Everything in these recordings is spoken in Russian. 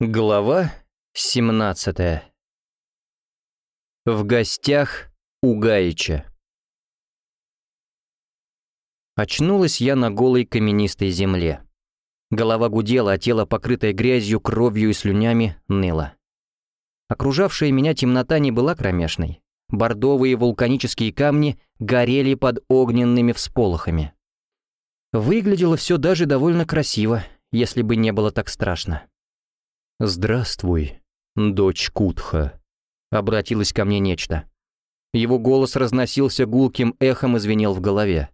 Глава 17 В гостях у Гаича Очнулась я на голой каменистой земле. Голова гудела, а тело, покрытое грязью, кровью и слюнями, ныло. Окружавшая меня темнота не была кромешной. Бордовые вулканические камни горели под огненными всполохами. Выглядело все даже довольно красиво, если бы не было так страшно. «Здравствуй, дочь Кутха», — обратилось ко мне нечто. Его голос разносился гулким эхом и звенел в голове.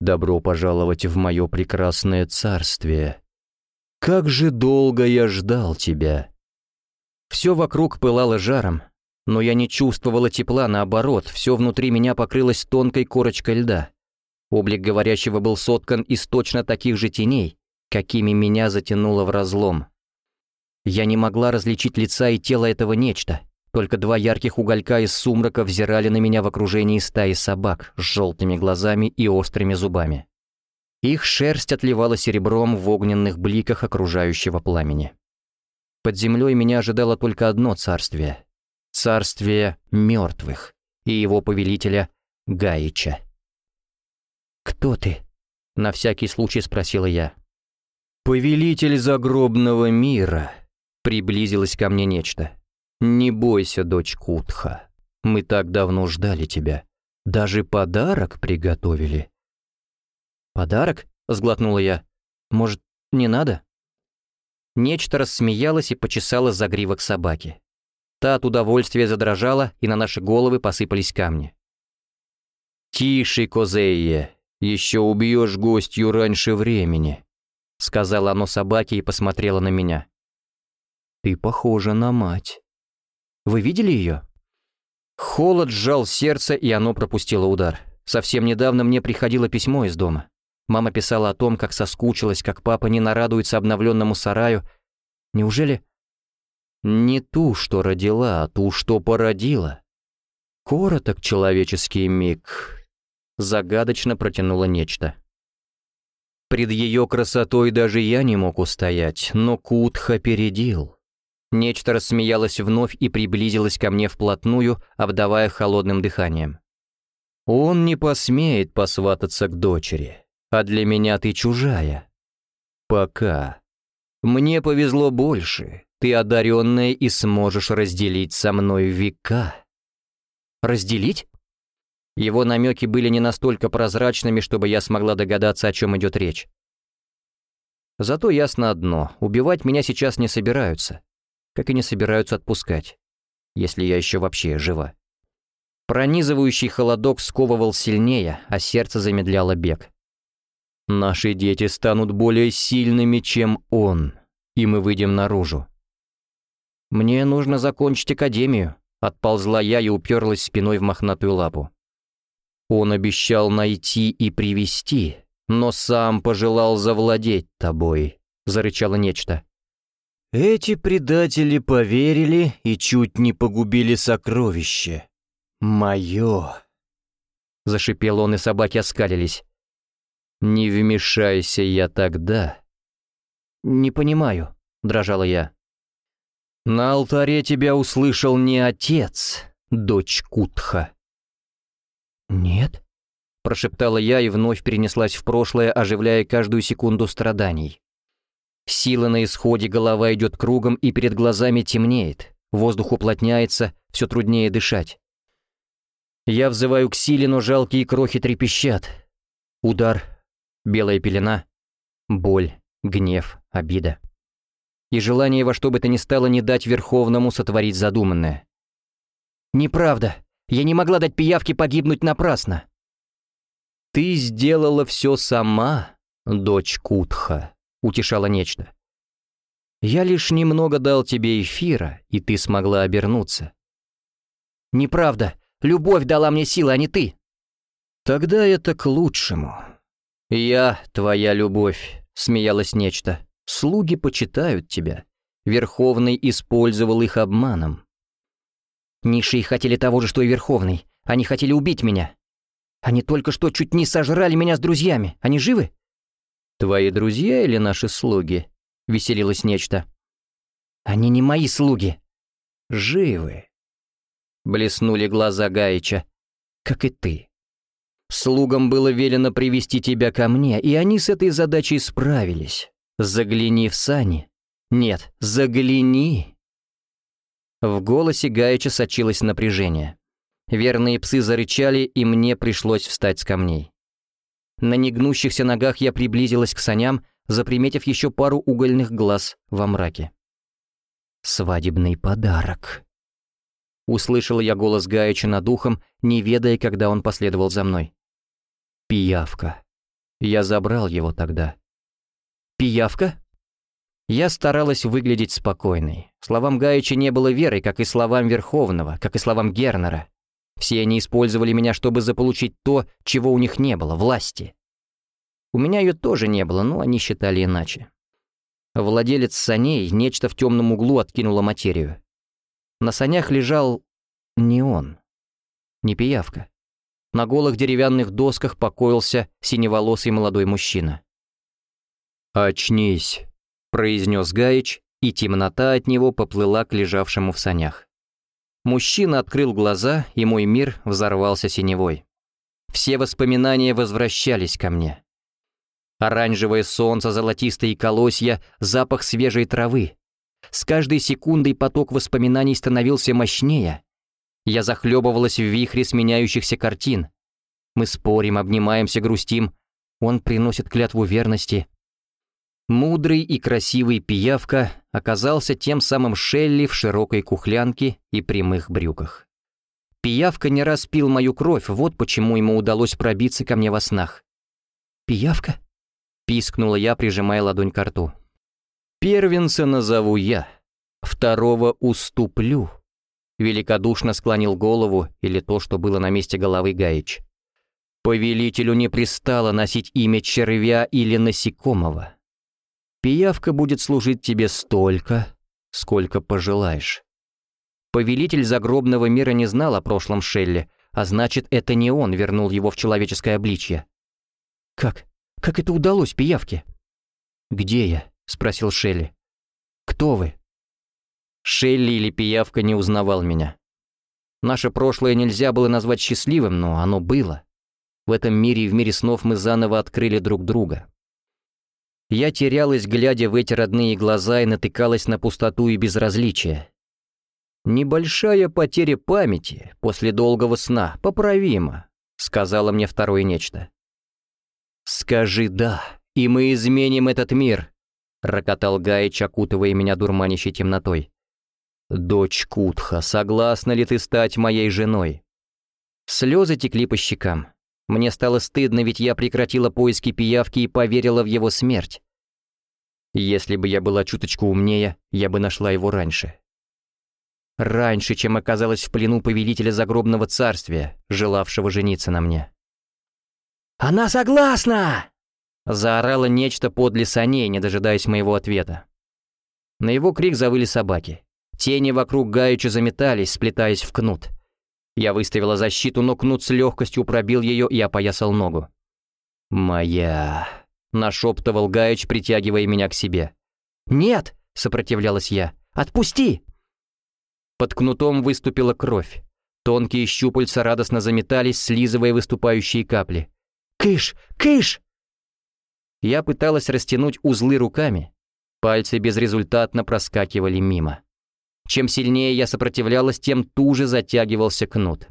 «Добро пожаловать в мое прекрасное царствие. Как же долго я ждал тебя!» Все вокруг пылало жаром, но я не чувствовала тепла, наоборот, все внутри меня покрылось тонкой корочкой льда. Облик говорящего был соткан из точно таких же теней, какими меня затянуло в разлом. Я не могла различить лица и тело этого нечто. Только два ярких уголька из сумрака взирали на меня в окружении стаи собак с желтыми глазами и острыми зубами. Их шерсть отливала серебром в огненных бликах окружающего пламени. Под землей меня ожидало только одно царствие. Царствие мертвых и его повелителя Гаича. «Кто ты?» — на всякий случай спросила я. «Повелитель загробного мира», Приблизилось ко мне нечто. «Не бойся, дочь Кутха. Мы так давно ждали тебя. Даже подарок приготовили». «Подарок?» — сглотнула я. «Может, не надо?» Нечто рассмеялось и почесало загривок собаки. Та от удовольствия задрожала, и на наши головы посыпались камни. «Тише, Козея, еще убьешь гостью раньше времени», — сказала оно собаке и посмотрело на меня. Ты похожа на мать. Вы видели ее? Холод сжал сердце, и оно пропустило удар. Совсем недавно мне приходило письмо из дома. Мама писала о том, как соскучилась, как папа не нарадуется обновленному сараю. Неужели... Не ту, что родила, а ту, что породила. Короток человеческий миг. Загадочно протянуло нечто. Пред ее красотой даже я не мог устоять, но Кутха опередил. Нечто рассмеялось вновь и приблизилось ко мне вплотную, обдавая холодным дыханием. «Он не посмеет посвататься к дочери, а для меня ты чужая. Пока. Мне повезло больше, ты одаренная и сможешь разделить со мной века». «Разделить?» Его намеки были не настолько прозрачными, чтобы я смогла догадаться, о чем идет речь. Зато ясно одно — убивать меня сейчас не собираются как и не собираются отпускать, если я еще вообще жива. Пронизывающий холодок сковывал сильнее, а сердце замедляло бег. Наши дети станут более сильными, чем он, и мы выйдем наружу. Мне нужно закончить академию, отползла я и уперлась спиной в мохнатую лапу. Он обещал найти и привести, но сам пожелал завладеть тобой, зарычало нечто. Эти предатели поверили и чуть не погубили сокровище. Мое. Зашипел он, и собаки оскалились. Не вмешайся я тогда. Не понимаю, дрожала я. На алтаре тебя услышал не отец, дочь Кутха. Нет, прошептала я и вновь перенеслась в прошлое, оживляя каждую секунду страданий. Сила на исходе, голова идет кругом и перед глазами темнеет. Воздух уплотняется, все труднее дышать. Я взываю к силе, но жалкие крохи трепещат. Удар, белая пелена, боль, гнев, обида. И желание во что бы то ни стало не дать Верховному сотворить задуманное. «Неправда! Я не могла дать пиявке погибнуть напрасно!» «Ты сделала все сама, дочь Кутха», — утешало нечто. «Я лишь немного дал тебе эфира, и ты смогла обернуться». «Неправда. Любовь дала мне силы, а не ты». «Тогда это к лучшему. Я твоя любовь», — смеялось нечто. «Слуги почитают тебя. Верховный использовал их обманом». «Низшие хотели того же, что и Верховный. Они хотели убить меня. Они только что чуть не сожрали меня с друзьями. Они живы?» «Твои друзья или наши слуги?» — веселилось нечто. Они не мои слуги. Живы. Блеснули глаза Гаича. Как и ты. Слугам было велено привести тебя ко мне, и они с этой задачей справились. Загляни в сани. Нет, загляни. В голосе Гаича сочилось напряжение. Верные псы зарычали, и мне пришлось встать с камней. На негнущихся ногах я приблизилась к саням, заприметив еще пару угольных глаз во мраке. «Свадебный подарок», Услышал я голос Гаича над ухом, не ведая, когда он последовал за мной. Пиявка. Я забрал его тогда. Пиявка? Я старалась выглядеть спокойной. Словам Гаича не было веры, как и словам Верховного, как и словам Гернера. Все они использовали меня, чтобы заполучить то, чего у них не было — власти. У меня ее тоже не было, но они считали иначе. Владелец саней нечто в темном углу откинула материю. На санях лежал не он, не пиявка. На голых деревянных досках покоился синеволосый молодой мужчина. «Очнись», — произнес Гаич, и темнота от него поплыла к лежавшему в санях. Мужчина открыл глаза, и мой мир взорвался синевой. Все воспоминания возвращались ко мне. Оранжевое солнце, золотистые колосья, запах свежей травы, с каждой секундой поток воспоминаний становился мощнее. Я захлебывалась в вихре сменяющихся картин. Мы спорим, обнимаемся, грустим. Он приносит клятву верности. Мудрый и красивый пиявка оказался тем самым Шелли в широкой кухлянке и прямых брюках. Пиявка не раз пил мою кровь, вот почему ему удалось пробиться ко мне во снах. «Пиявка?» — пискнула я, прижимая ладонь к рту. Первенца назову я, второго уступлю. Великодушно склонил голову, или то, что было на месте головы Гаич. Повелителю не пристало носить имя червя или насекомого. Пиявка будет служить тебе столько, сколько пожелаешь. Повелитель загробного мира не знал о прошлом Шелле, а значит, это не он вернул его в человеческое обличье. «Как? Как это удалось пиявке?» «Где я?» — спросил Шелли. «Кто вы?» Шелли или пиявка не узнавал меня. Наше прошлое нельзя было назвать счастливым, но оно было. В этом мире и в мире снов мы заново открыли друг друга. Я терялась, глядя в эти родные глаза, и натыкалась на пустоту и безразличие. «Небольшая потеря памяти после долгого сна, поправима», — сказала мне второе нечто. «Скажи «да», и мы изменим этот мир», — рокотал Гаич, окутывая меня дурманящей темнотой. «Дочь Кутха, согласна ли ты стать моей женой?» Слезы текли по щекам. Мне стало стыдно, ведь я прекратила поиски пиявки и поверила в его смерть. Если бы я была чуточку умнее, я бы нашла его раньше. Раньше, чем оказалась в плену повелителя загробного царствия, желавшего жениться на мне. «Она согласна!» Заорало нечто подле саней, не дожидаясь моего ответа. На его крик завыли собаки. Тени вокруг Гаюча заметались, сплетаясь в кнут. Я выставила защиту, но кнут с легкостью пробил ее и опоясал ногу. «Моя...» — нашептывал Гаич, притягивая меня к себе. «Нет!» — сопротивлялась я. «Отпусти!» Под кнутом выступила кровь. Тонкие щупальца радостно заметались, слизывая выступающие капли. «Кыш! Кыш!» Я пыталась растянуть узлы руками. Пальцы безрезультатно проскакивали мимо. Чем сильнее я сопротивлялась, тем туже затягивался кнут.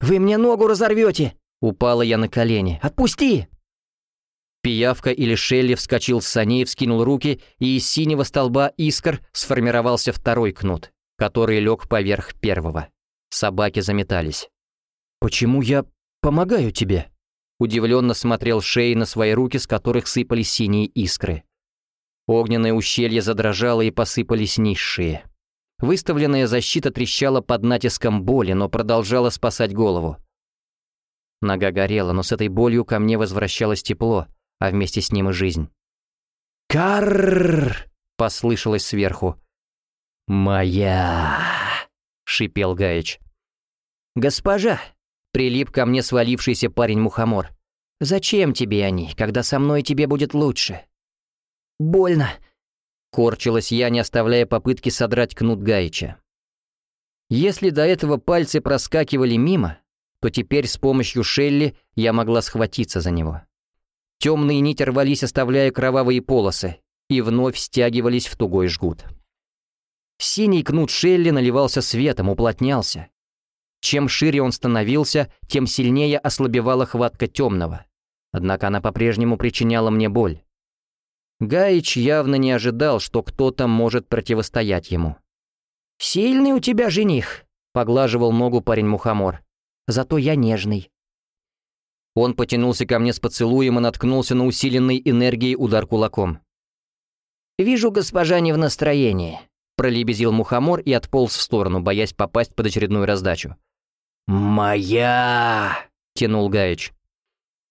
«Вы мне ногу разорвете!» Упала я на колени. «Отпусти!» Пиявка или Шелли вскочил с саней, вскинул руки, и из синего столба искр сформировался второй кнут, который лег поверх первого. Собаки заметались. «Почему я помогаю тебе?» Удивленно смотрел Шей на свои руки, с которых сыпались синие искры. Огненное ущелье задрожало и посыпались низшие. Выставленная защита трещала под натиском боли, но продолжала спасать голову. Нога горела, но с этой болью ко мне возвращалось тепло, а вместе с ним и жизнь. «Карррр!» — послышалось сверху. «Моя!» — шипел Гаич. «Госпожа!» Прилип ко мне свалившийся парень-мухомор. «Зачем тебе они, когда со мной тебе будет лучше?» «Больно!» Корчилась я, не оставляя попытки содрать кнут Гаича. Если до этого пальцы проскакивали мимо, то теперь с помощью Шелли я могла схватиться за него. Темные нити рвались, оставляя кровавые полосы, и вновь стягивались в тугой жгут. Синий кнут Шелли наливался светом, уплотнялся. Чем шире он становился, тем сильнее ослабевала хватка темного. Однако она по-прежнему причиняла мне боль. Гаич явно не ожидал, что кто-то может противостоять ему. «Сильный у тебя жених», — поглаживал ногу парень Мухомор. «Зато я нежный». Он потянулся ко мне с поцелуем и наткнулся на усиленный энергией удар кулаком. «Вижу, госпожа не в настроении», — пролебезил Мухомор и отполз в сторону, боясь попасть под очередную раздачу. «Моя!» — тянул Гаич.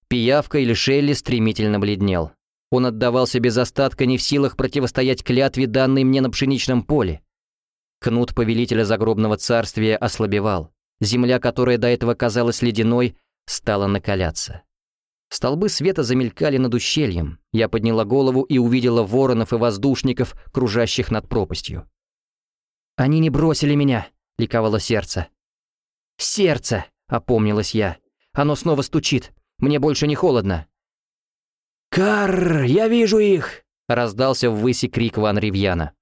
Пиявка или Шелли стремительно бледнел. Он отдавался без остатка, не в силах противостоять клятве, данной мне на пшеничном поле. Кнут повелителя загробного царствия ослабевал. Земля, которая до этого казалась ледяной, стала накаляться. Столбы света замелькали над ущельем. Я подняла голову и увидела воронов и воздушников, кружащих над пропастью. «Они не бросили меня!» — ликовало сердце. «Сердце!» — опомнилась я. «Оно снова стучит. Мне больше не холодно». «Карр, я вижу их!» — раздался ввыси крик Ван Ривьяна.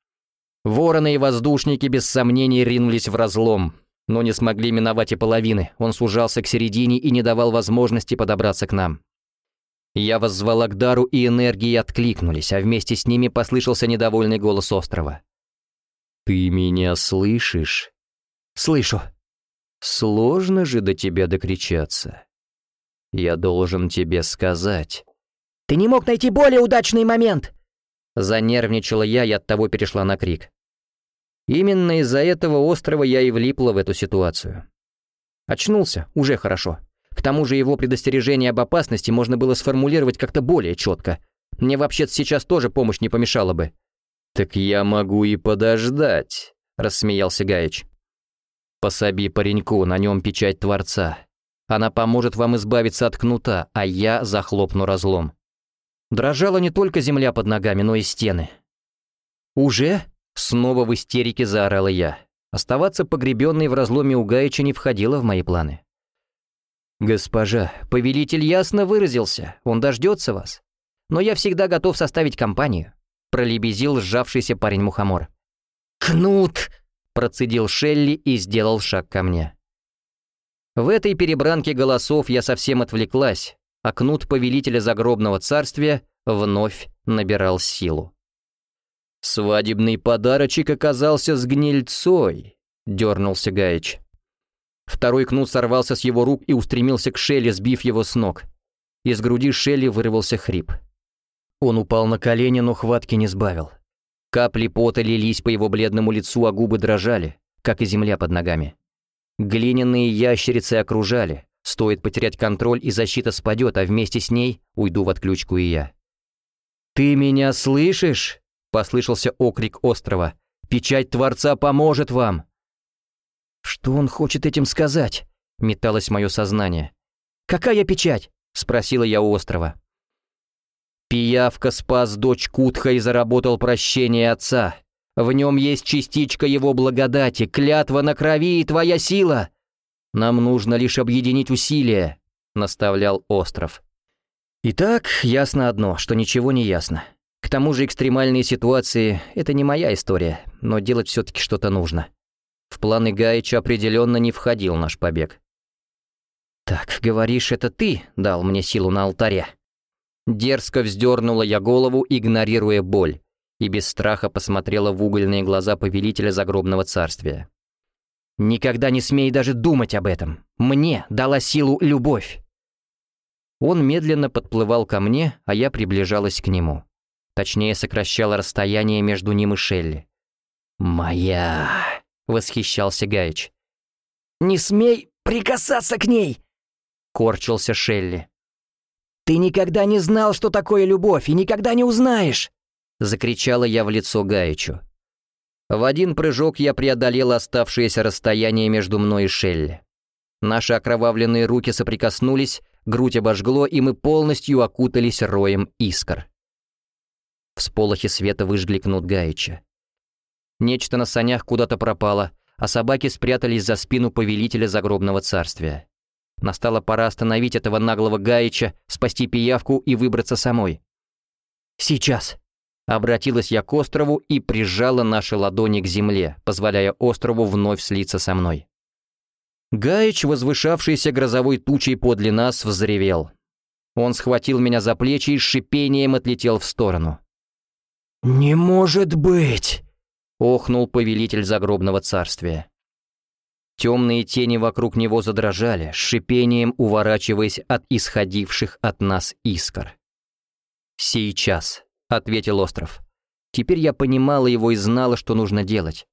Вороны и воздушники без сомнений ринулись в разлом, но не смогли миновать и половины, он сужался к середине и не давал возможности подобраться к нам. Я воззвала к дару, и энергии откликнулись, а вместе с ними послышался недовольный голос острова. «Ты меня слышишь?» «Слышу». «Сложно же до тебя докричаться. Я должен тебе сказать». «Ты не мог найти более удачный момент!» Занервничала я и оттого перешла на крик. Именно из-за этого острова я и влипла в эту ситуацию. Очнулся, уже хорошо. К тому же его предостережение об опасности можно было сформулировать как-то более четко. Мне вообще-то сейчас тоже помощь не помешала бы. «Так я могу и подождать», — рассмеялся Гаич. «Пособи пареньку, на нем печать Творца. Она поможет вам избавиться от кнута, а я захлопну разлом». Дрожала не только земля под ногами, но и стены. «Уже?» — снова в истерике заорала я. Оставаться погребенной в разломе у Гаича не входило в мои планы. «Госпожа, повелитель ясно выразился, он дождется вас. Но я всегда готов составить компанию», — пролебезил сжавшийся парень Мухомор. «Кнут!» — процедил Шелли и сделал шаг ко мне. В этой перебранке голосов я совсем отвлеклась, а кнут повелителя загробного царствия вновь набирал силу. «Свадебный подарочек оказался с гнильцой», — дернулся Гаич. Второй кнут сорвался с его рук и устремился к Шелли, сбив его с ног. Из груди Шелли вырвался хрип. Он упал на колени, но хватки не сбавил. Капли пота лились по его бледному лицу, а губы дрожали, как и земля под ногами. Глиняные ящерицы окружали, Стоит потерять контроль, и защита спадет, а вместе с ней уйду в отключку и я. «Ты меня слышишь?» — послышался окрик острова. «Печать Творца поможет вам!» «Что он хочет этим сказать?» — металось мое сознание. «Какая печать?» — спросила я у острова. Пиявка спас дочь Кутха и заработал прощение отца. В нем есть частичка его благодати, клятва на крови и твоя сила. Нам нужно лишь объединить усилия», — наставлял остров. Итак, ясно одно, что ничего не ясно. К тому же экстремальные ситуации — это не моя история, но делать все-таки что-то нужно. В планы Гаича определенно не входил наш побег. «Так, говоришь, это ты дал мне силу на алтаре?» Дерзко вздернула я голову, игнорируя боль, и без страха посмотрела в угольные глаза повелителя загробного царствия. Никогда не смей даже думать об этом. Мне дала силу любовь. Он медленно подплывал ко мне, а я приближалась к нему. Точнее, сокращала расстояние между ним и Шелли. «Моя!» — восхищался Гаич. «Не смей прикасаться к ней!» — корчился Шелли. «Ты никогда не знал, что такое любовь, и никогда не узнаешь!» — закричала я в лицо Гаичу. В один прыжок я преодолел оставшееся расстояние между мной и Шелли. Наши окровавленные руки соприкоснулись, грудь обожгло, и мы полностью окутались роем искр. Всполохи света выжгли кнут Гаича. Нечто на санях куда-то пропало, а собаки спрятались за спину повелителя загробного царствия. Настала пора остановить этого наглого Гаича, спасти пиявку и выбраться самой. «Сейчас!» Обратилась я к острову и прижала наши ладони к земле, позволяя острову вновь слиться со мной. Гаич, возвышавшийся грозовой тучей подле нас, взревел. Он схватил меня за плечи и с шипением отлетел в сторону. «Не может быть!» — охнул повелитель загробного царствия. Темные тени вокруг него задрожали, с шипением уворачиваясь от исходивших от нас искр. «Сейчас», — ответил остров. Теперь я понимала его и знала, что нужно делать.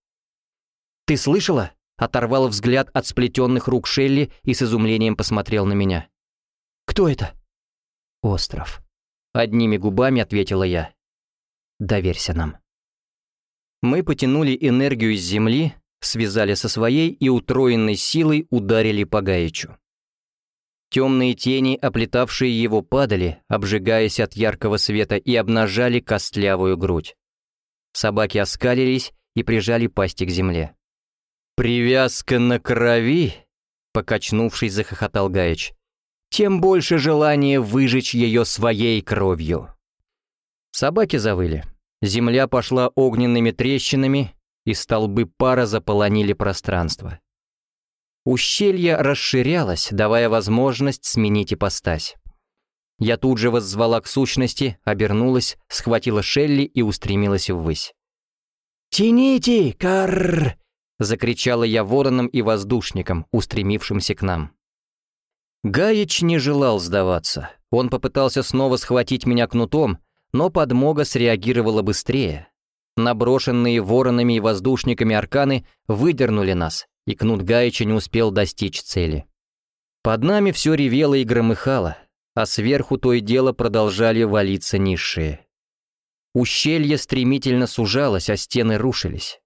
«Ты слышала?» — оторвал взгляд от сплетенных рук Шелли и с изумлением посмотрел на меня. «Кто это?» «Остров», — одними губами ответила я. «Доверься нам». Мы потянули энергию из земли, связали со своей и утроенной силой ударили по Гаичу. Темные тени, оплетавшие его, падали, обжигаясь от яркого света и обнажали костлявую грудь. Собаки оскалились и прижали пасти к земле. «Привязка на крови?» — покачнувшись, захохотал Гаич. «Тем больше желание выжечь ее своей кровью». Собаки завыли. Земля пошла огненными трещинами, и столбы пара заполонили пространство. Ущелье расширялось, давая возможность сменить ипостась. Я тут же воззвала к сущности, обернулась, схватила Шелли и устремилась ввысь. «Тяните, карр!» — закричала я вороном и воздушником, устремившимся к нам. Гаич не желал сдаваться. Он попытался снова схватить меня кнутом, но подмога среагировала быстрее. Наброшенные воронами и воздушниками арканы выдернули нас, и кнут Гаича не успел достичь цели. Под нами все ревело и громыхало, а сверху то и дело продолжали валиться низшие. Ущелье стремительно сужалось, а стены рушились.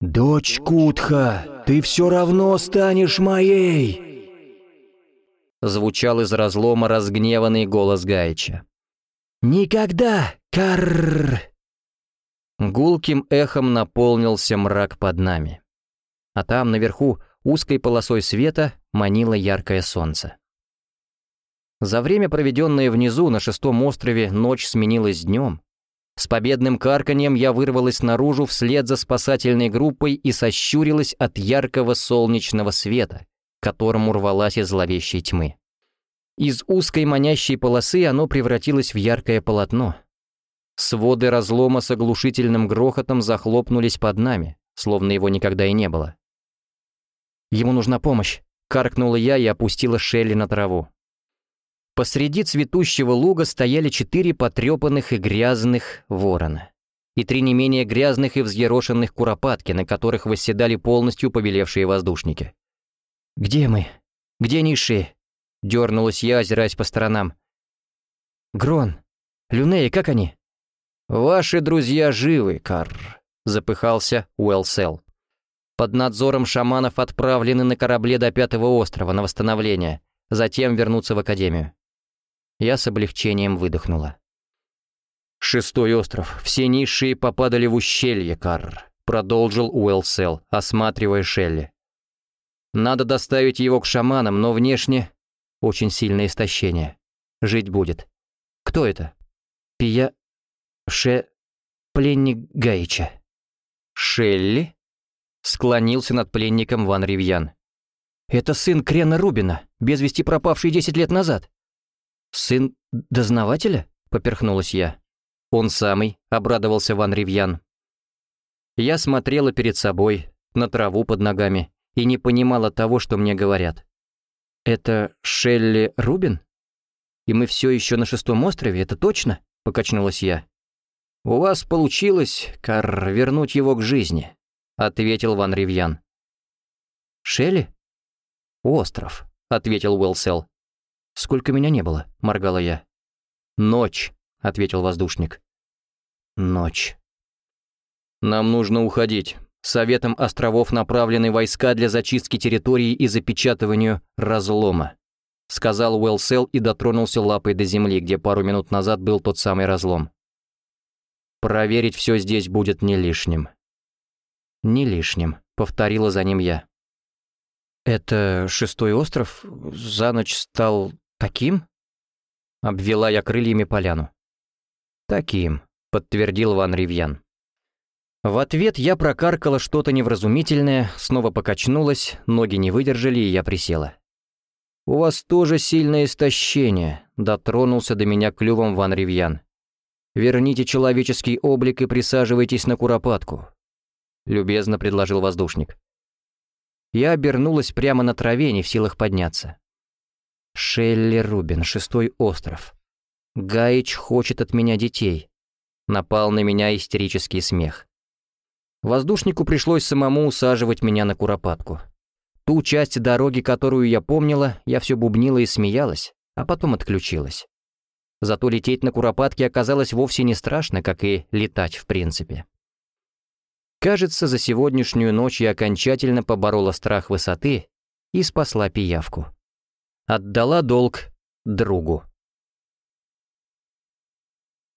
«Дочь Кутха, ты все равно станешь моей!» Звучал из разлома разгневанный голос Гаича. «Никогда, карр!» Гулким эхом наполнился мрак под нами а там, наверху, узкой полосой света, манило яркое солнце. За время, проведенное внизу, на шестом острове, ночь сменилась днем. С победным карканьем я вырвалась наружу вслед за спасательной группой и сощурилась от яркого солнечного света, которому рвалась из зловещей тьмы. Из узкой манящей полосы оно превратилось в яркое полотно. Своды разлома с оглушительным грохотом захлопнулись под нами, словно его никогда и не было. Ему нужна помощь», — каркнула я и опустила Шелли на траву. Посреди цветущего луга стояли четыре потрепанных и грязных ворона. И три не менее грязных и взъерошенных куропатки, на которых восседали полностью побелевшие воздушники. «Где мы? Где низшие?» — дернулась я, озираясь по сторонам. «Грон, Люнея, как они?» «Ваши друзья живы, Карр», — запыхался Уэлсел под надзором шаманов отправлены на корабле до Пятого острова на восстановление, затем вернуться в Академию. Я с облегчением выдохнула. «Шестой остров. Все низшие попадали в ущелье, Карр», — продолжил Уэлсел, осматривая Шелли. «Надо доставить его к шаманам, но внешне очень сильное истощение. Жить будет. Кто это?» «Пия... Ше... Пленник Гаича». «Шелли?» Склонился над пленником Ван Ривьян. «Это сын Крена Рубина, без вести пропавший десять лет назад». «Сын дознавателя?» — поперхнулась я. «Он самый», — обрадовался Ван Ривьян. Я смотрела перед собой, на траву под ногами, и не понимала того, что мне говорят. «Это Шелли Рубин? И мы все еще на шестом острове, это точно?» — покачнулась я. «У вас получилось, Кар, вернуть его к жизни», — ответил Ван Ривьян. «Шелли?» «Остров», — ответил Уэлсел. «Сколько меня не было?» — моргала я. «Ночь», — ответил воздушник. «Ночь». «Нам нужно уходить. Советом островов направлены войска для зачистки территории и запечатыванию разлома», — сказал Уэлсел и дотронулся лапой до земли, где пару минут назад был тот самый разлом. Проверить все здесь будет не лишним. Не лишним, повторила за ним я. Это шестой остров за ночь стал таким? Обвела я крыльями поляну. Таким, подтвердил Ван Ривьян. В ответ я прокаркала что-то невразумительное, снова покачнулась, ноги не выдержали, и я присела. «У вас тоже сильное истощение», — дотронулся до меня клювом Ван Ривьян. «Верните человеческий облик и присаживайтесь на куропатку», — любезно предложил воздушник. Я обернулась прямо на траве, не в силах подняться. Шелли Рубин, шестой остров. Гаич хочет от меня детей. Напал на меня истерический смех. Воздушнику пришлось самому усаживать меня на куропатку. Ту часть дороги, которую я помнила, я все бубнила и смеялась, а потом отключилась. Зато лететь на куропатке оказалось вовсе не страшно, как и летать в принципе. Кажется, за сегодняшнюю ночь я окончательно поборола страх высоты и спасла пиявку. Отдала долг другу.